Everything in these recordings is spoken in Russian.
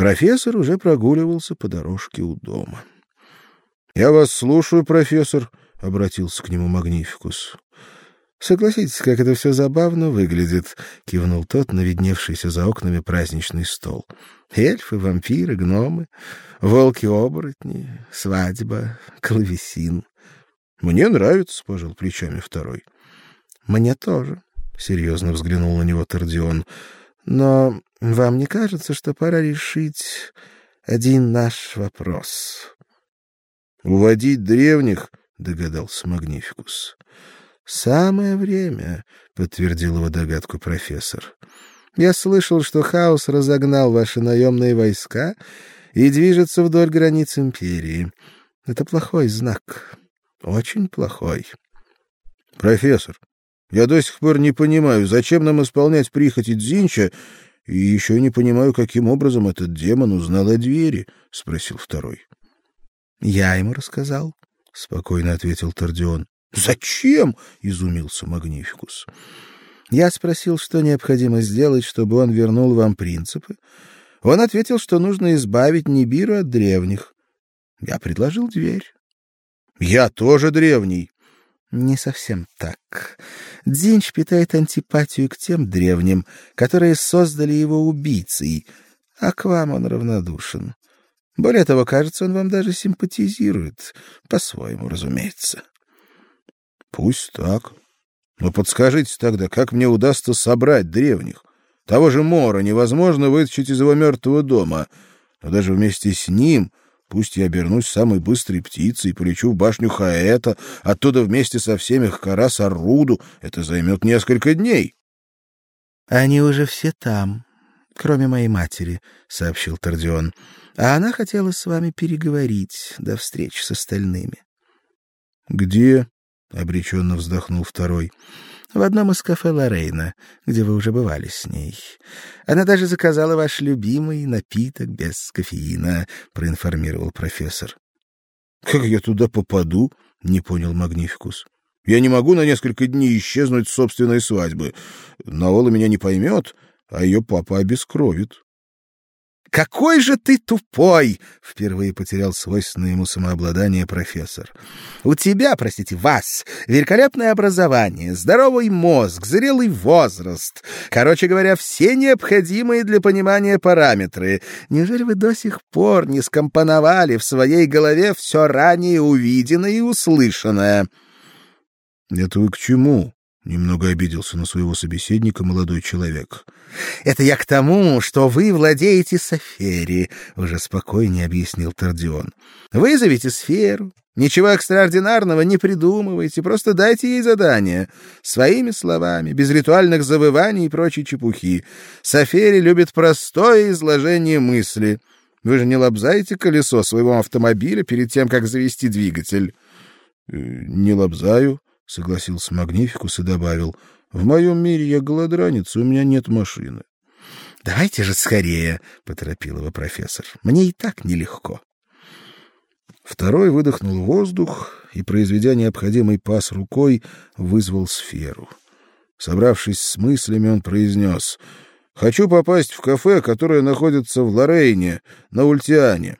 Профессор уже прогуливался по дорожке у дома. "Я вас слушаю, профессор", обратился к нему Магнификус. Согласитесь, как это все забавно выглядит, кивнул тот на видневшийся за окнами праздничный стол. Эльфы, вампиры, гномы, волки-оборотни, свадьба, клавесин. Мне нравится, пожал плечами второй. Мне тоже, серьезно взглянул на него Тордион. Но вам не кажется, что пора решить один наш вопрос? Уводить древних, догадался Магнификус. Самое время, подтвердил его догадку профессор. Я слышал, что хаос разогнал ваши наемные войска и движется вдоль границ империи. Это плохой знак. Очень плохой. Профессор, я до сих пор не понимаю, зачем нам исполнять прихоти Дзинча, и еще не понимаю, каким образом этот демон узнал о двери, спросил второй. Я ему рассказал, спокойно ответил Тордион. Зачем? изумился Магнификус. Я спросил, что необходимо сделать, чтобы он вернул вам принципы. Он ответил, что нужно избавить Нибиру от древних. Я предложил дверь. Я тоже древний. Не совсем так. Дзинч питает антипатию к тем древним, которые создали его убийцей, а к вам он равнодушен. Более того, кажется, он вам даже симпатизирует, по-своему, разумеется. Пусть так. Но подскажите тогда, как мне удастся собрать древних? Того же Мора невозможно вытащить из его мертвого дома, но даже вместе с ним Пусть я обернусь самой быстрой птицей и полечу в башню Хаэта, оттуда вместе со всеми к Карас-Аруду. Это займет несколько дней. — Они уже все там, кроме моей матери, — сообщил Тордион. — А она хотела с вами переговорить до встречи с остальными. — Где? — обреченно вздохнул второй. — В одном из кафе Лорейна, где вы уже бывали с ней. Она даже заказала ваш любимый напиток без кофеина, — проинформировал профессор. — Как я туда попаду? — не понял Магнификус. — Я не могу на несколько дней исчезнуть с собственной свадьбы. Наола меня не поймет, а ее папа обескровит. Какой же ты тупой, впервые потерял свойственное ему самообладание профессор. У тебя, простите, вас великолепное образование, здоровый мозг, зрелый возраст, короче говоря, все необходимые для понимания параметры. Неужели вы до сих пор не скомпоновали в своей голове все ранее увиденное и услышанное? Это вы к чему? Немного обиделся на своего собеседника молодой человек. Это я к тому, что вы владеете Сафери, уже спокойнее объяснил Тордион. Вызовите сферу, ничего экстраординарного не придумывайте, просто дайте ей задание своими словами, без ритуальных завываний и прочей чепухи. Сафери любит простое изложение мысли. Вы же не лобзаете колесо своего автомобиля перед тем, как завести двигатель. «Э, не лобзаю, согласился Магнификус и добавил: "В моем мире я голодранец, у меня нет машины". "Давайте же скорее", поторопил его профессор. "Мне и так нелегко". Второй выдохнул воздух и, произведя необходимый пас рукой, вызвал сферу. Собравшись с мыслями, он произнес «Хочу попасть в кафе, которое находится в Лорейне, на Ультиане.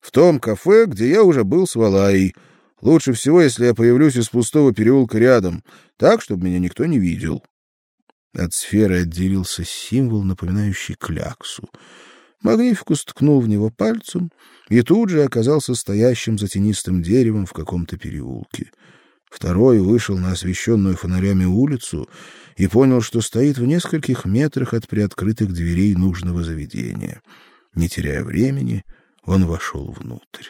В том кафе, где я уже был с Валаей. Лучше всего, если я появлюсь из пустого переулка рядом, так, чтобы меня никто не видел. От сферы отделился символ, напоминающий кляксу. Магнификус ткнул в него пальцем и тут же оказался стоящим за тенистым деревом в каком-то переулке. Второй вышел на освещенную фонарями улицу и понял, что стоит в нескольких метрах от приоткрытых дверей нужного заведения. Не теряя времени, он вошел внутрь.